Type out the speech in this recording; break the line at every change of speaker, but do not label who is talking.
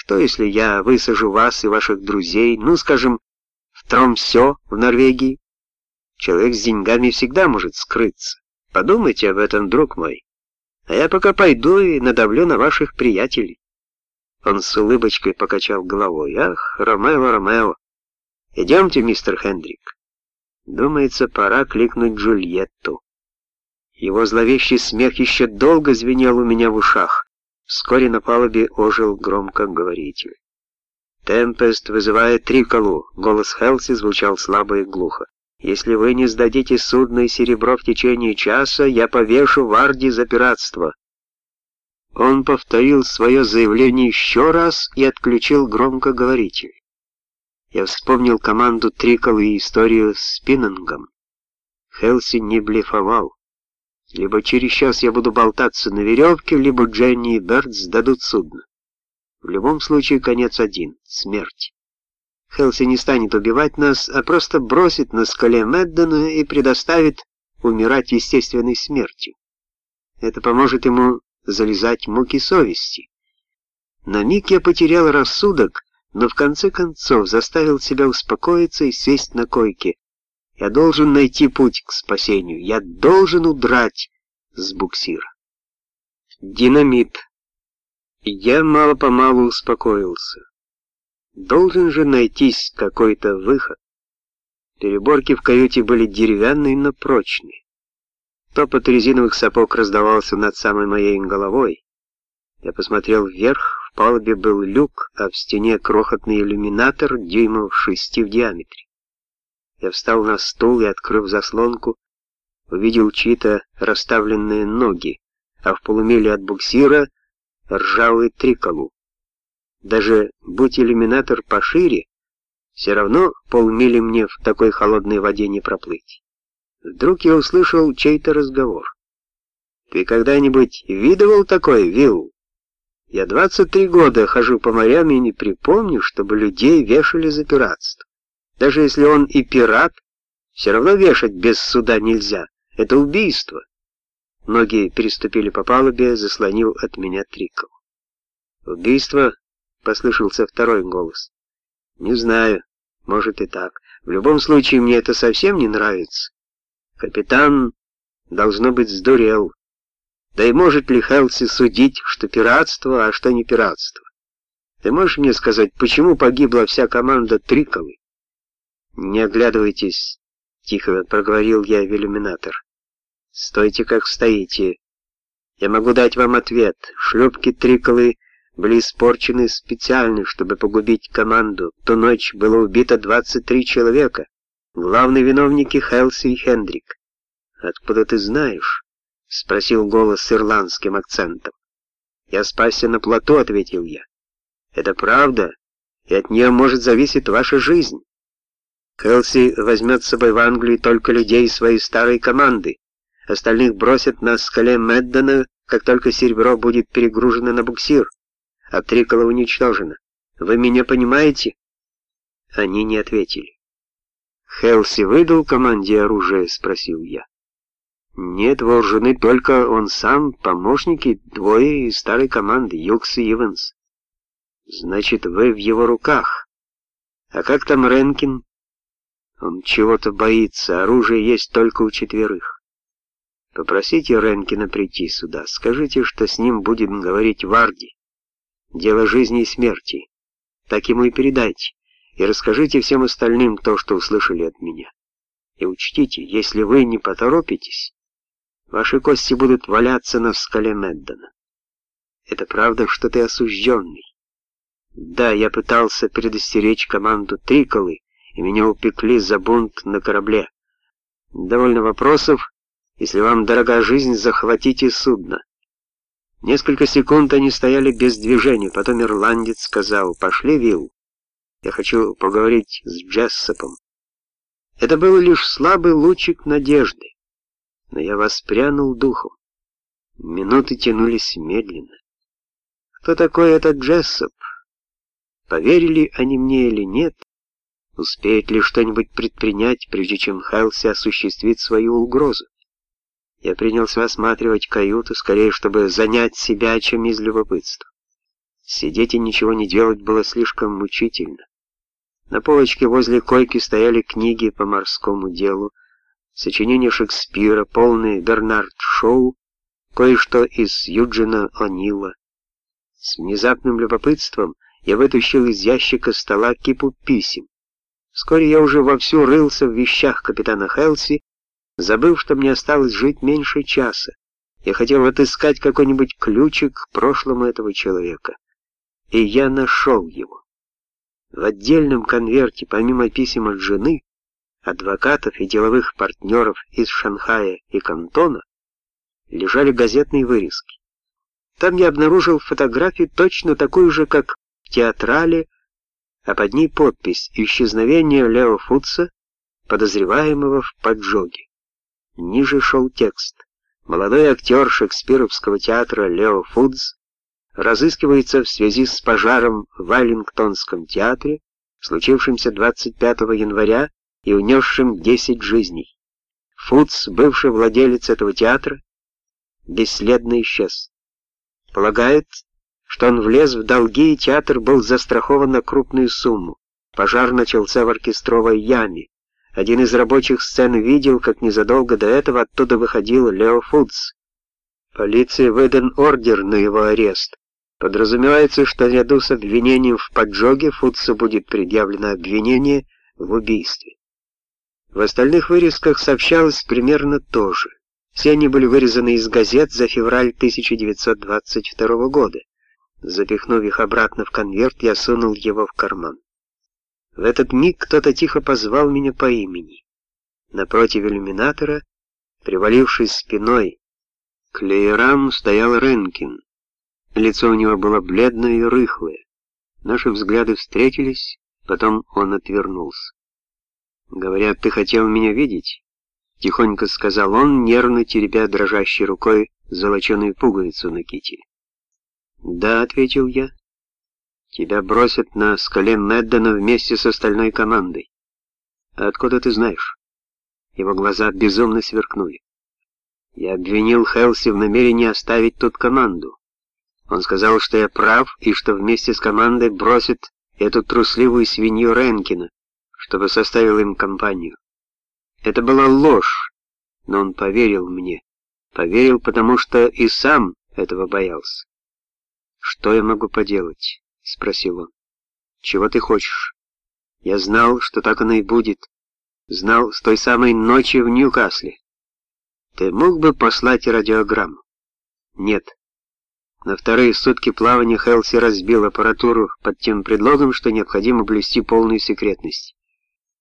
Что, если я высажу вас и ваших друзей, ну, скажем, в Тромсё в Норвегии? Человек с деньгами всегда может скрыться. Подумайте об этом, друг мой. А я пока пойду и надавлю на ваших приятелей. Он с улыбочкой покачал головой. Ах, Ромео, Ромео. Идемте, мистер Хендрик. Думается, пора кликнуть Джульетту. Его зловещий смех еще долго звенел у меня в ушах. Вскоре на палубе ожил громкоговоритель. «Темпест вызывает Триколу», — голос Хелси звучал слабо и глухо. «Если вы не сдадите судно и серебро в течение часа, я повешу Варди за пиратство». Он повторил свое заявление еще раз и отключил громкоговоритель. Я вспомнил команду Трикол и историю с Пиннингом. Хелси не блефовал. Либо через час я буду болтаться на веревке, либо Дженни и Берт сдадут судно. В любом случае конец один — смерть. Хелси не станет убивать нас, а просто бросит на скале Меддена и предоставит умирать естественной смертью. Это поможет ему залезать муки совести. На миг я потерял рассудок, но в конце концов заставил себя успокоиться и сесть на койке, я должен найти путь к спасению. Я должен удрать с буксира. Динамит. Я мало-помалу успокоился. Должен же найтись какой-то выход. Переборки в каюте были деревянные, но прочные. Топот резиновых сапог раздавался над самой моей головой. Я посмотрел вверх, в палубе был люк, а в стене крохотный иллюминатор дюймов шести в диаметре. Я встал на стул и, открыв заслонку, увидел чьи-то расставленные ноги, а в полумиле от буксира ржавый триколу. Даже будь иллюминатор пошире, все равно полмили мне в такой холодной воде не проплыть. Вдруг я услышал чей-то разговор. «Ты когда-нибудь видывал такое, Вилл? Я 23 года хожу по морям и не припомню, чтобы людей вешали за пиратство. Даже если он и пират, все равно вешать без суда нельзя. Это убийство. Ноги переступили по палубе, заслонил от меня Трикл. «Убийство?» — послышался второй голос. «Не знаю. Может и так. В любом случае, мне это совсем не нравится. Капитан, должно быть, сдурел. Да и может ли Хелси судить, что пиратство, а что не пиратство? Ты можешь мне сказать, почему погибла вся команда Триковой? «Не оглядывайтесь», — тихо проговорил я в иллюминатор. «Стойте, как стоите. Я могу дать вам ответ. Шлюпки Триколы были испорчены специально, чтобы погубить команду. Ту ночь было убито 23 человека. Главные виновники Хелси и Хендрик. «Откуда ты знаешь?» — спросил голос с ирландским акцентом. «Я спасся на плоту», — ответил я. «Это правда, и от нее может зависеть ваша жизнь». Келси возьмет с собой в Англию только людей своей старой команды. Остальных бросят на скале Меддена, как только серебро будет перегружено на буксир, а Трикола уничтожено. Вы меня понимаете?» Они не ответили. «Хелси выдал команде оружие?» — спросил я. «Нет, вооружены только он сам, помощники, двое из старой команды, Юкс и Иванс». «Значит, вы в его руках. А как там Ренкин?» Он чего-то боится, оружие есть только у четверых. Попросите Ренкина прийти сюда, скажите, что с ним будет говорить Варди. Дело жизни и смерти. Так ему и передайте. И расскажите всем остальным то, что услышали от меня. И учтите, если вы не поторопитесь, ваши кости будут валяться на скале Меддона. Это правда, что ты осужденный? Да, я пытался предостеречь команду Триколы, и меня упекли за бунт на корабле. Довольно вопросов. Если вам дорога жизнь, захватите судно. Несколько секунд они стояли без движения, потом ирландец сказал «Пошли, Вилл, я хочу поговорить с Джессопом». Это был лишь слабый лучик надежды, но я воспрянул духом. Минуты тянулись медленно. Кто такой этот Джессоп? Поверили они мне или нет, Успеет ли что-нибудь предпринять, прежде чем Хайлси осуществит свою угрозу? Я принялся осматривать каюту, скорее, чтобы занять себя, чем из любопытства. Сидеть и ничего не делать было слишком мучительно. На полочке возле койки стояли книги по морскому делу, сочинения Шекспира, полные Бернард Шоу, кое-что из Юджина О'Нила. С внезапным любопытством я вытащил из ящика стола кипу писем. Вскоре я уже вовсю рылся в вещах капитана Хелси, забыв, что мне осталось жить меньше часа. Я хотел отыскать какой-нибудь ключик к прошлому этого человека. И я нашел его. В отдельном конверте, помимо писем от жены, адвокатов и деловых партнеров из Шанхая и Кантона, лежали газетные вырезки. Там я обнаружил фотографию точно такую же, как в театрале, а под ней подпись «Исчезновение Лео Фудса, подозреваемого в поджоге». Ниже шел текст. Молодой актер шекспировского театра Лео Фудс разыскивается в связи с пожаром в Вайлингтонском театре, случившимся 25 января и унесшим 10 жизней. Фудс, бывший владелец этого театра, бесследно исчез. Полагает, что он влез в долги, и театр был застрахован на крупную сумму. Пожар начался в оркестровой яме. Один из рабочих сцен видел, как незадолго до этого оттуда выходил Лео Фудс. Полиции выдан ордер на его арест. Подразумевается, что наряду с обвинением в поджоге Фудсу будет предъявлено обвинение в убийстве. В остальных вырезках сообщалось примерно то же. Все они были вырезаны из газет за февраль 1922 года. Запихнув их обратно в конверт, я сунул его в карман. В этот миг кто-то тихо позвал меня по имени. Напротив иллюминатора, привалившись спиной, к леерам стоял Ренкин. Лицо у него было бледное и рыхлое. Наши взгляды встретились, потом он отвернулся. «Говорят, ты хотел меня видеть?» Тихонько сказал он, нервно теребя дрожащей рукой золоченую пуговицу на кителе. «Да», — ответил я. «Тебя бросят на скале Меддена вместе с остальной командой. А откуда ты знаешь?» Его глаза безумно сверкнули. Я обвинил Хелси в намерении оставить тут команду. Он сказал, что я прав, и что вместе с командой бросит эту трусливую свинью Ренкина, чтобы составил им компанию. Это была ложь, но он поверил мне. Поверил, потому что и сам этого боялся. «Что я могу поделать?» — спросил он. «Чего ты хочешь?» Я знал, что так оно и будет. Знал с той самой ночи в Ньюкасле. Ты мог бы послать радиограмму? Нет. На вторые сутки плавания Хелси разбил аппаратуру под тем предлогом, что необходимо блюсти полную секретность.